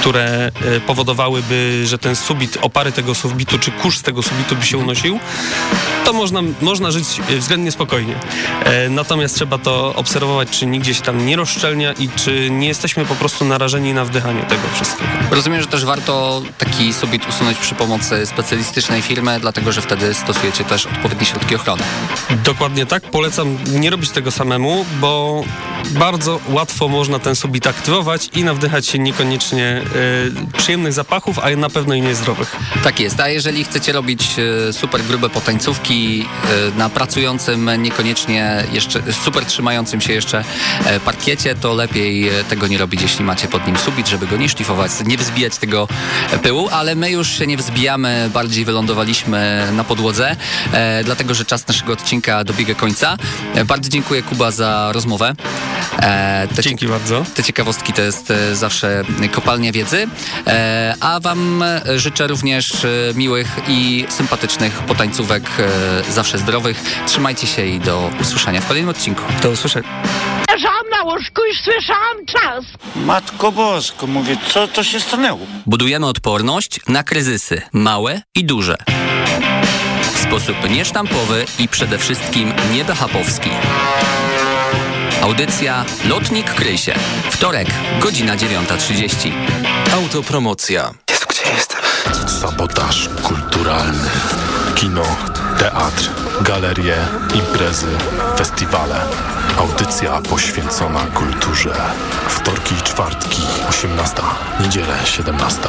które e, powodowałyby, że ten subit, opary tego subitu, czy kurz z tego subitu by się unosił, to można, można żyć względnie spokojnie. E, natomiast trzeba to obserwować, czy nigdzie się tam nie rozszczelnia i czy nie jesteśmy po prostu narażeni na wdychanie tego wszystkiego. Rozumiem, że też warto taki subit usunąć przy pomocy specjalistycznej firmy, dlatego że wtedy stosujecie też odpowiednie środki ochrony. Dokładnie tak. Polecam nie robić tego samemu, bo bardzo łatwo można ten subit aktywować i nawdychać się niekoniecznie y, przyjemnych zapachów, a na pewno i niezdrowych. Tak jest, a jeżeli chcecie robić y, super grube potańcówki y, na pracującym, niekoniecznie jeszcze super trzymającym się jeszcze parkiecie, to lepiej tego nie robić, jeśli macie pod nim subit, żeby go nie szlifować, nie wzbijać tego pyłu, ale my już się nie wzbijamy, bardziej wylądowaliśmy na podłodze, dlatego, że czas naszego odcinka dobiega końca. Bardzo dziękuję Kuba za rozmowę. E, te Dzięki bardzo. Te ciekawostki to jest e, zawsze kopalnia wiedzy, e, a wam życzę również e, miłych i sympatycznych potańcówek, e, zawsze zdrowych. Trzymajcie się i do usłyszenia w kolejnym odcinku. Do usłyszenia. Leżałam na łóżku i słyszałam czas. Matko Bosko, mówię, co to się stanęło? Budujemy odporność na kryzysy, małe i duże. W sposób niesztampowy i przede wszystkim niebehapowski. Audycja Lotnik Krysie. Wtorek, godzina 9.30. Autopromocja. Jezu, gdzie jestem? Sabotaż kulturalny. Kino, teatr, galerie, imprezy, festiwale. Audycja poświęcona kulturze. Wtorki i czwartki, 18. Niedzielę, 17.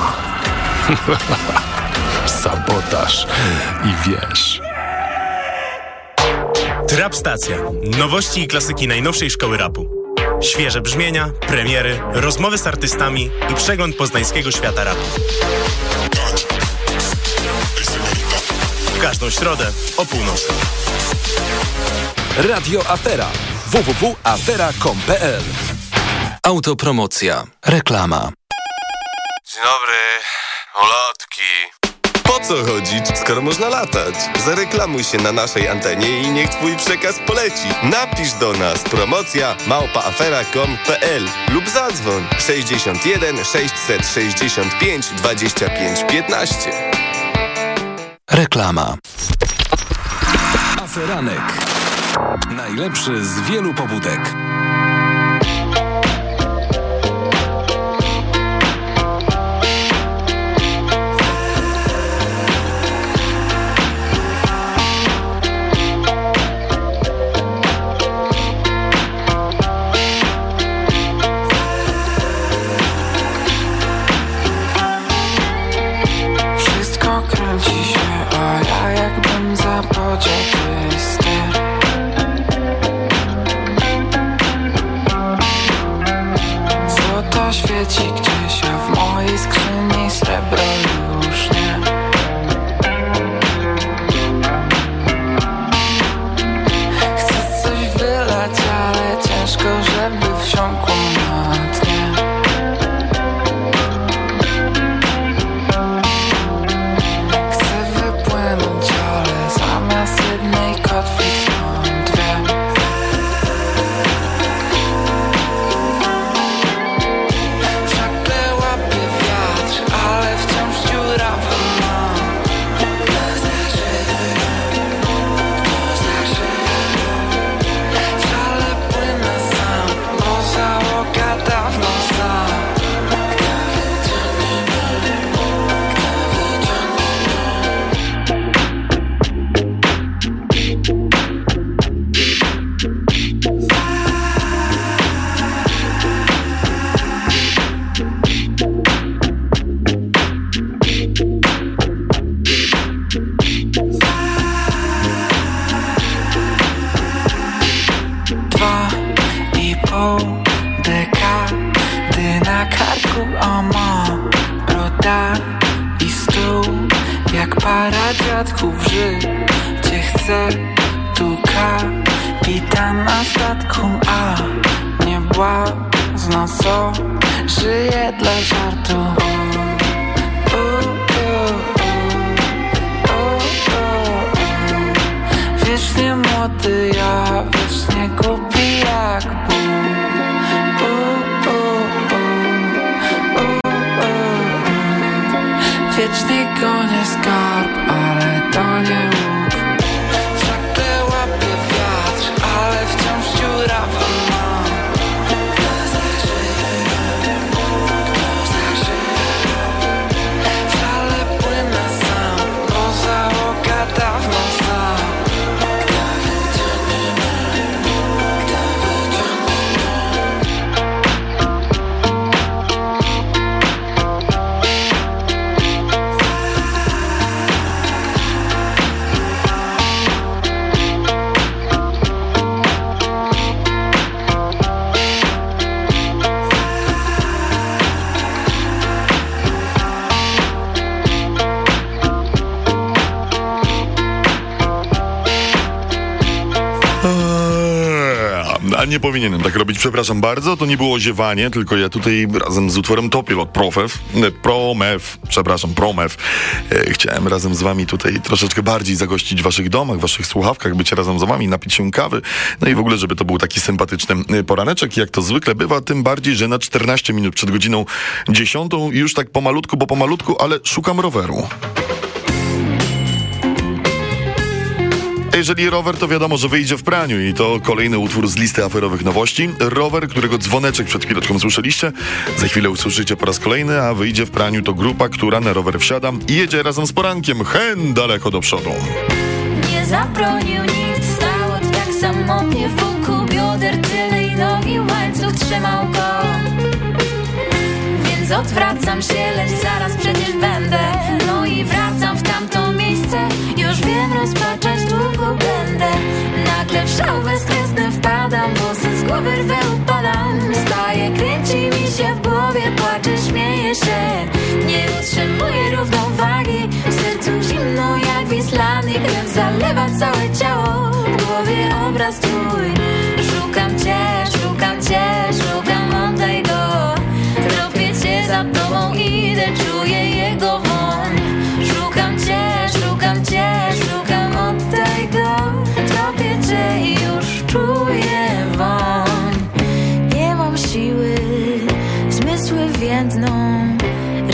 Sabotaż i wiesz. Trap Stacja. Nowości i klasyki najnowszej szkoły rapu. Świeże brzmienia, premiery, rozmowy z artystami i przegląd poznańskiego świata rapu. W każdą środę o północy. Radio Afera. www.afera.com.pl Autopromocja. Reklama. Dzień dobry, ulotki. Po co chodzić, skoro można latać? Zareklamuj się na naszej antenie i niech twój przekaz poleci. Napisz do nas promocja małpaafera.com.pl lub zadzwoń 61 665 25 15. Reklama. Aferanek. Najlepszy z wielu pobudek. Wiecznie gonię skarb, ale to nie łuk nie powinienem tak robić, przepraszam bardzo. To nie było ziewanie, tylko ja tutaj razem z utworem Topilot Profew, e, Promew, przepraszam, Promew. E, chciałem razem z wami tutaj troszeczkę bardziej zagościć w waszych domach, w waszych słuchawkach, być razem z wami, napić się kawy. No i w ogóle, żeby to był taki sympatyczny e, poraneczek, jak to zwykle bywa, tym bardziej, że na 14 minut przed godziną 10 już tak pomalutku, bo pomalutku, ale szukam roweru. Jeżeli rower, to wiadomo, że wyjdzie w praniu i to kolejny utwór z listy aferowych nowości. Rower, którego dzwoneczek przed chwileczką słyszeliście, za chwilę usłyszycie po raz kolejny, a wyjdzie w praniu to grupa, która na rower wsiada i jedzie razem z porankiem hen daleko do przodu. Nie zabronił nic, stało tak samotnie wokół bioder tyle i nogi łańcuch trzymał go. Więc odwracam się, lecz zaraz przecież będę. No i wracam w tamto miejsce, już wiem rozpaczać szał bezkresny wpadam, włosy z głowy rwę upadam. Staję, kręci mi się w głowie, płaczę, śmieję się. Nie utrzymuję równowagi, w sercu zimno jak Wisłany, krew zalewa całe ciało. W głowie obraz twój,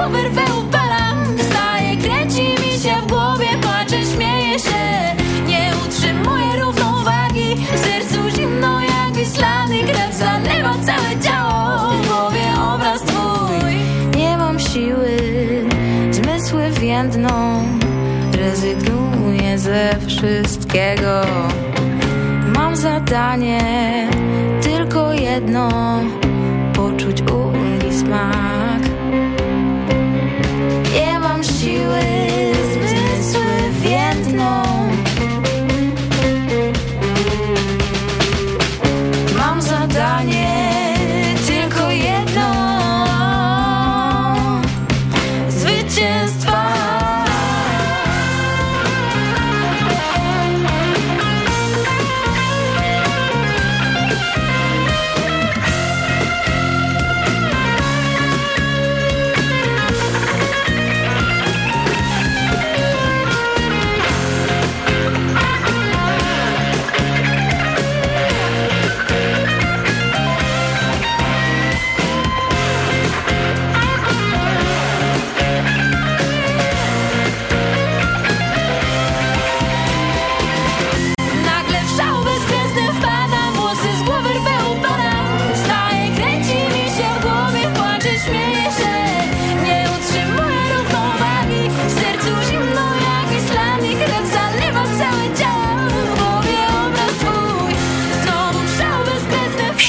Włosy z głowy rwę upalam Wstaję, kręci mi się w głowie Płaczę, śmieję się. Nie utrzymuję równowagi. W sercu zimno jak Wisłany Krew. Zalewa całe ciało. W głowie obraz twój. Nie mam siły. Zmysły więdną. Rezygnuję ze wszystkiego. Mam zadanie Tylko jedno. Poczuć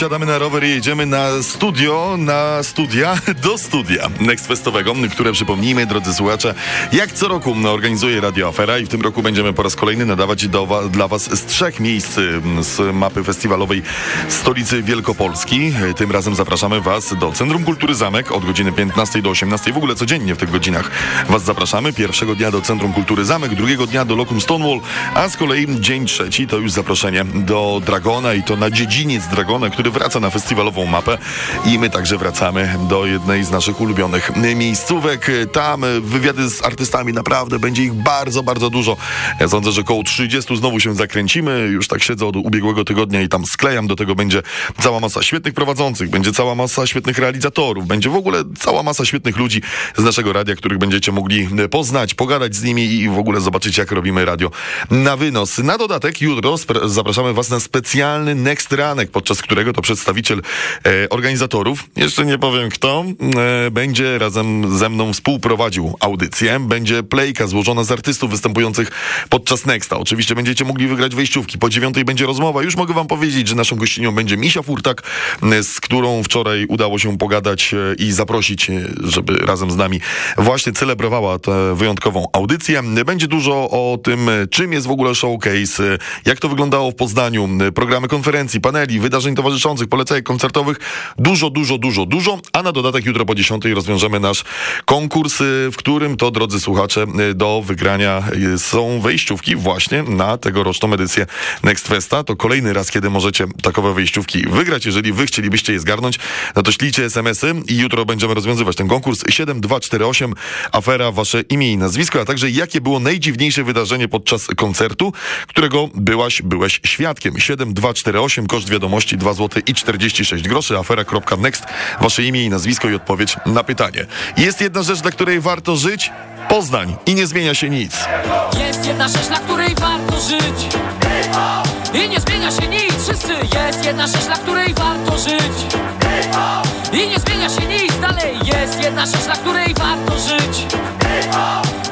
Wsiadamy na rower i jedziemy na studio, na studia, do studia Next Festowego, które przypomnijmy, drodzy słuchacze, jak co roku organizuje Radio Afera i w tym roku będziemy po raz kolejny nadawać do, dla Was z trzech miejsc ym, z mapy festiwalowej stolicy Wielkopolski. Tym razem zapraszamy Was do Centrum Kultury Zamek od godziny 15 do 18. W ogóle codziennie w tych godzinach Was zapraszamy. Pierwszego dnia do Centrum Kultury Zamek, drugiego dnia do Lokum Stonewall, a z kolei dzień trzeci to już zaproszenie do Dragona i to na dziedziniec Dragona, który wraca na festiwalową mapę i my także wracamy do jednej z naszych ulubionych miejscówek. Tam wywiady z artystami naprawdę będzie ich bardzo, bardzo dużo. Ja sądzę, że około 30 znowu się zakręcimy. Już tak siedzę od ubiegłego tygodnia i tam sklejam. Do tego będzie cała masa świetnych prowadzących, będzie cała masa świetnych realizatorów, będzie w ogóle cała masa świetnych ludzi z naszego radia, których będziecie mogli poznać, pogadać z nimi i w ogóle zobaczyć, jak robimy radio na wynos. Na dodatek jutro zapraszamy Was na specjalny Next Ranek, podczas którego to przedstawiciel e, organizatorów, jeszcze nie powiem kto, e, będzie razem ze mną współprowadził audycję. Będzie playka złożona z artystów występujących podczas Nexta. Oczywiście będziecie mogli wygrać wejściówki. Po dziewiątej będzie rozmowa. Już mogę Wam powiedzieć, że naszą gościnią będzie Misia Furtak, e, z którą wczoraj udało się pogadać i zaprosić, żeby razem z nami właśnie celebrowała tę wyjątkową audycję. Będzie dużo o tym, czym jest w ogóle showcase, jak to wyglądało w Poznaniu, programy konferencji, paneli, wydarzeń towarzyszących, polecajek koncertowych. Dużo, dużo, dużo, dużo. A na dodatek jutro po 10 rozwiążemy nasz konkurs, w którym to, drodzy słuchacze, do wygrania są wejściówki właśnie na tegoroczną edycję Next Festa. To kolejny raz, kiedy możecie takowe wejściówki wygrać. Jeżeli wy chcielibyście je zgarnąć, no to ślijcie smsy i jutro będziemy rozwiązywać ten konkurs. 7248 afera, wasze imię i nazwisko, a także jakie było najdziwniejsze wydarzenie podczas koncertu, którego byłaś, byłeś świadkiem. 7248, koszt wiadomości 2 zł i 46 groszy, afera.next, wasze imię i nazwisko i odpowiedź na pytanie. Jest jedna rzecz, dla której warto żyć? Poznań. I nie zmienia się nic. Jest jedna rzecz, na której warto żyć. I nie zmienia się nic, wszyscy. Jest jedna rzecz, na której warto żyć. I nie zmienia się nic, dalej. Jest jedna rzecz, na której warto żyć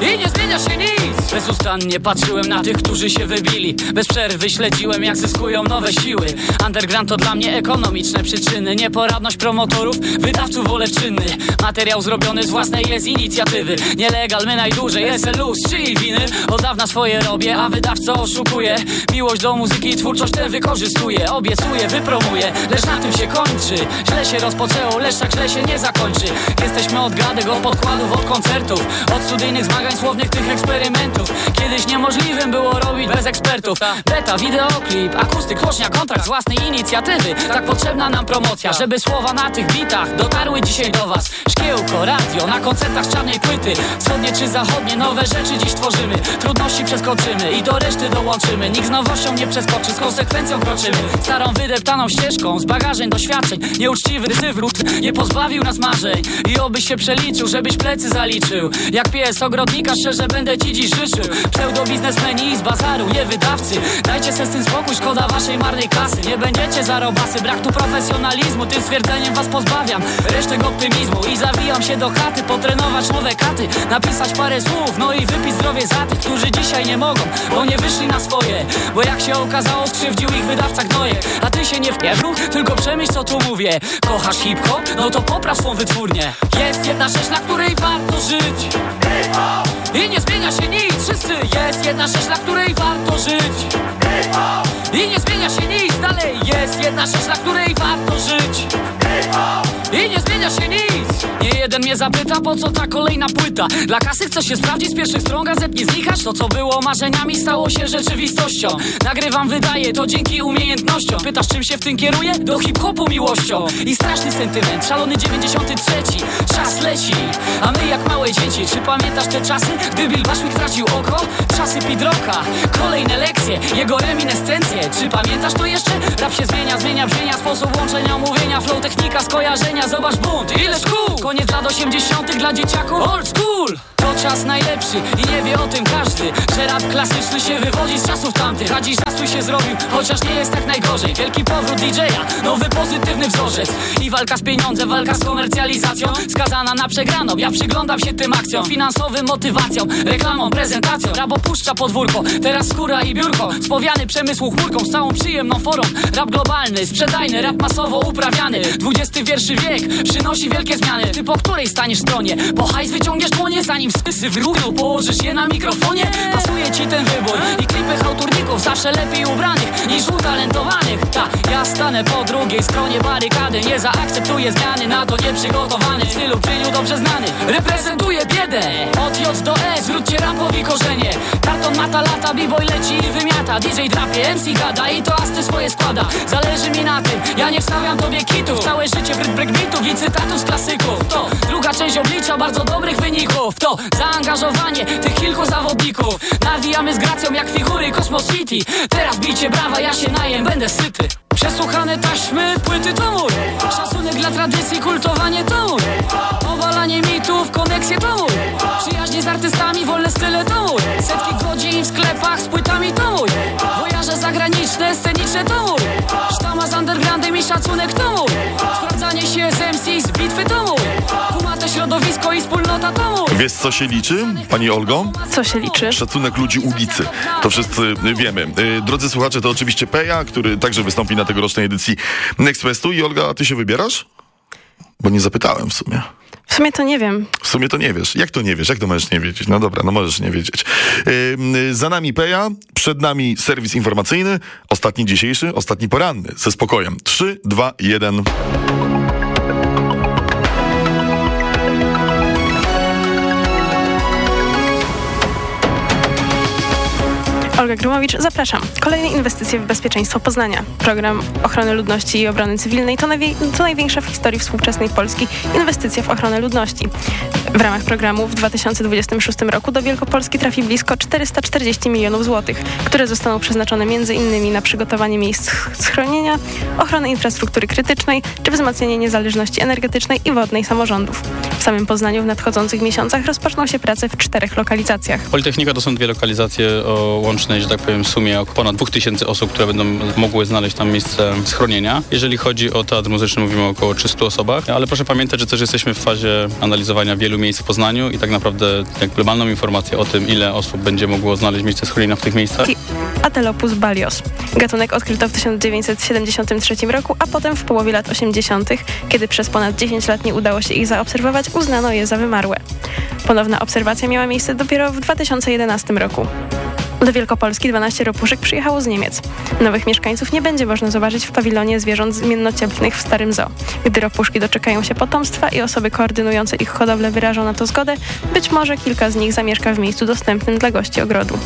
I nie zmienia się nic. Bezustannie patrzyłem na tych, którzy się wybili. Bez przerwy śledziłem, jak zyskują nowe siły. Underground to dla mnie ekonomiczne przyczyny. Nieporadność promotorów, wydawców wolę czynny Materiał zrobiony z własnej jest inicjatywy. Nielegal, my najdłużej, SLU z czyjej winy? Od dawna swoje robię, a wydawca oszukuje. Miłość do muzyki i twórczość tę wykorzystuje. Obiecuję, wypromuję, lecz na tym się kończy. Źle się rozpoczęło, lecz tak źle się nie zakończy. Jesteśmy od gadek, od podkładów, od koncertów Od studyjnych zmagań słownych tych eksperymentów. Kiedyś niemożliwym było robić bez ekspertów. Beta, wideoklip, akustyk, tłocznia, kontrakt z własnej inicjatywy. Tak potrzebna nam promocja, żeby słowa na tych bitach dotarły dzisiaj do was. Szkiełko, radio, na koncertach czarnej płyty. Wschodnie czy zachodnie, nowe rzeczy dziś tworzymy. Trudności przeskoczymy i do reszty dołączymy. Nikt z nowością nie przeskoczy, z konsekwencją kroczymy. Starą wydeptaną ścieżką, z bagażeń doświadczeń. Nieuczciwy wywrót nie pozbawił nas marzeń. I obyś się przeliczył, żebyś plecy zaliczył. Jak pies ogrodnika, szczerze będę ci dziś życzył. Pseudo-biznesmeni z bazaru, nie wydawcy. Dajcie se z tym spokój, szkoda waszej marnej kasy Nie będziecie zarobasy, brak tu profesjonalizmu. Tym stwierdzeniem was pozbawiam resztek optymizmu. I zawijam się do chaty, potrenować nowe katy. Napisać parę słów, no i wypić zdrowie za tych, którzy dzisiaj nie mogą Bo nie wyszli na swoje. Bo jak się okazało, skrzywdził ich wydawca gnoje. A ty się nie wpierzuch, tylko przemyśl co tu mówię. Kochasz hip-hop? No to popraw swą wytwórnię. Jest jedna rzecz, na której warto żyć I nie zmienia się nic, wszyscy Jest jedna rzecz, na której warto żyć. I nie zmienia się nic, dalej Jest jedna rzecz, na której warto żyć. I nie zmienia się nic Nie jeden mnie zapyta, po co ta kolejna płyta? Dla kasy chcesz się sprawdzić z pierwszych stron gazet znikasz, to co było marzeniami stało się rzeczywistością. Nagrywam, wydaje to dzięki umiejętnościom. Pytasz czym się w tym kieruję? Do hip-hopu miłością. I straszny sentyment, szalony 93 Czas leci, a my jak małe dzieci Czy pamiętasz te czasy, gdy Bill Bashwick tracił oko? Czasy Pidroka, kolejne lekcje Jego reminiscencje, czy pamiętasz to jeszcze? Rap się zmienia, zmienia brzmienia Sposób łączenia, mówienia, flow, technika, skojarzenia. Zobacz bunt, ile szkół Koniec lat 80 dla dzieciaków. Old school! To czas najlepszy i nie wie o tym każdy Że rap klasyczny się wywodzi z czasów tamtych. A dziś zastój się zrobił, chociaż nie jest tak najgorzej. Wielki powrót DJ-a, nowy pozytywny wzorzec. I walka z pieniądzem, walka z komercjalizacją Skazana na przegraną, ja przyglądam się tym akcjom Finansowym motywacją, reklamą, prezentacją Rap opuszcza podwórko, teraz skóra i biurko. Spowiany przemysłu chmurką, z całą przyjemną forą. Rap globalny, sprzedajny, rap masowo uprawiany. XX wierszy wiek, przynosi wielkie zmiany Ty po której staniesz stronie? Po hajs wyciągniesz dłonie, zanim wstysy wrógną Położysz je na mikrofonie? Pasuje ci ten wybór I klipy hałturników zawsze lepiej ubranych Niż utalentowanych. Ta, ja Stanę po drugiej stronie barykady Nie zaakceptuję zmiany, na to nieprzygotowany W stylu czyniu dobrze znany Reprezentuję biedę. Od J do E, zwróćcie rapowi korzenie. Karton mata lata, b-boy leci i wymiata. DJ drapie, MC gada i to asty swoje składa. Zależy mi na tym, ja nie wstawiam tobie kitów Całe życie wryt breakbeatów i z klasyków To druga część oblicza bardzo dobrych wyników. To zaangażowanie tych kilku zawodników. Nawijamy z gracją jak figury Cosmos City. Teraz bicie brawa, ja się najem, będę syty. Przesłuchane taśmy, płyty to mój Szacunek dla tradycji, kultowanie to mój Obalanie mitów, koneksje to mój Przyjaźnie z artystami, wolne style to mój Setki godzin w sklepach z płytami to mój zagraniczne, sceniczne to mój Sztama z undergroundem i szacunek to Wiesz, co się liczy, pani Olgo? Co się liczy? Szacunek ludzi ulicy. To wszyscy wiemy. Y, Drodzy słuchacze, to oczywiście Peja, który także wystąpi na tegorocznej edycji Next Festu. I Olga, a ty się wybierasz? Bo nie zapytałem w sumie. W sumie to nie wiem. W sumie to nie wiesz. Jak to nie wiesz? Jak to możesz nie wiedzieć? No dobra, no możesz nie wiedzieć. Yy, za nami Peja, przed nami serwis informacyjny, ostatni dzisiejszy, ostatni poranny, ze spokojem. 3, 2, 1. Olga Grumowicz, zapraszam. Kolejne inwestycje w bezpieczeństwo Poznania. Program ochrony ludności i obrony cywilnej to, najwie- to największa w historii współczesnej Polski inwestycja w ochronę ludności. W ramach programu w 2026 roku do Wielkopolski trafi blisko 440 milionów złotych, które zostaną przeznaczone m.in. na przygotowanie miejsc schronienia, ochronę infrastruktury krytycznej czy wzmacnianie niezależności energetycznej i wodnej samorządów. W samym Poznaniu w nadchodzących miesiącach rozpoczną się prace w czterech lokalizacjach. Politechnika to są dwie lokalizacje o łącznej, że tak powiem, sumie ponad 2000 osób, które będą mogły znaleźć tam miejsce schronienia. Jeżeli chodzi o teatr muzyczny, mówimy o około 300 osobach, ale proszę pamiętać, że też jesteśmy w fazie analizowania wielu miejsc w Poznaniu i tak naprawdę jak globalną informację o tym, ile osób będzie mogło znaleźć miejsce schronienia w tych miejscach. Atelopus balios. Gatunek odkryto w 1973 roku, a potem w połowie lat 80., kiedy przez ponad 10 lat nie udało się ich zaobserwować, uznano je za wymarłe. Ponowna obserwacja miała miejsce dopiero w 2011 roku. Do Wielkopolski 12 ropuszek przyjechało z Niemiec. Nowych mieszkańców nie będzie można zobaczyć w pawilonie zwierząt zmiennocieplnych w Starym Zoo. Gdy ropuszki doczekają się potomstwa i osoby koordynujące ich hodowlę wyrażą na to zgodę, być może kilka z nich zamieszka w miejscu dostępnym dla gości ogrodu.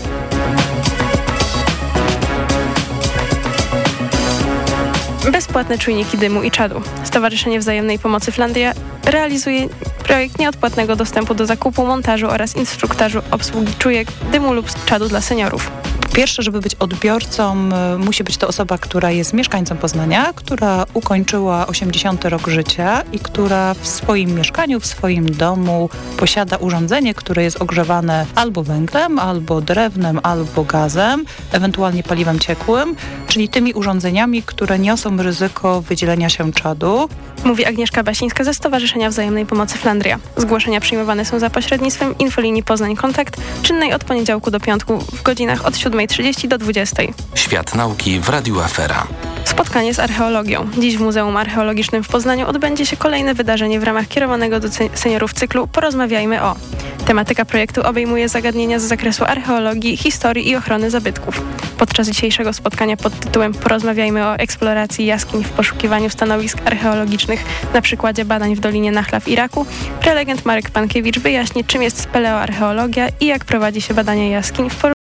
Bezpłatne czujniki dymu i czadu. Stowarzyszenie Wzajemnej Pomocy Flandria realizuje projekt nieodpłatnego dostępu do zakupu, montażu oraz instruktażu obsługi czujek dymu lub czadu dla seniorów. Pierwsze, żeby być odbiorcą, y, musi być to osoba, która jest mieszkańcą Poznania, która ukończyła 80 rok życia i która w swoim mieszkaniu, w swoim domu posiada urządzenie, które jest ogrzewane albo węglem, albo drewnem, albo gazem, ewentualnie paliwem ciekłym, czyli tymi urządzeniami, które niosą ryzyko wydzielenia się czadu. Mówi Agnieszka Basińska ze Stowarzyszenia Wzajemnej Pomocy Flandria. Zgłoszenia przyjmowane są za pośrednictwem infolinii Poznań Kontakt, czynnej od poniedziałku do piątku w godzinach od 7.30 do 20.00. Świat nauki w Radiu Afera. Spotkanie z archeologią. Dziś w Muzeum Archeologicznym w Poznaniu odbędzie się kolejne wydarzenie w ramach kierowanego do seniorów cyklu Porozmawiajmy o. Tematyka projektu obejmuje zagadnienia z zakresu archeologii, historii i ochrony zabytków. Podczas dzisiejszego spotkania pod tytułem Porozmawiajmy o eksploracji jaskiń w poszukiwaniu stanowisk archeologicznych na przykładzie badań w Dolinie Nachla w Iraku, prelegent Marek Pankiewicz wyjaśni, czym jest speleoarcheologia i jak prowadzi się badania jaskiń w, por-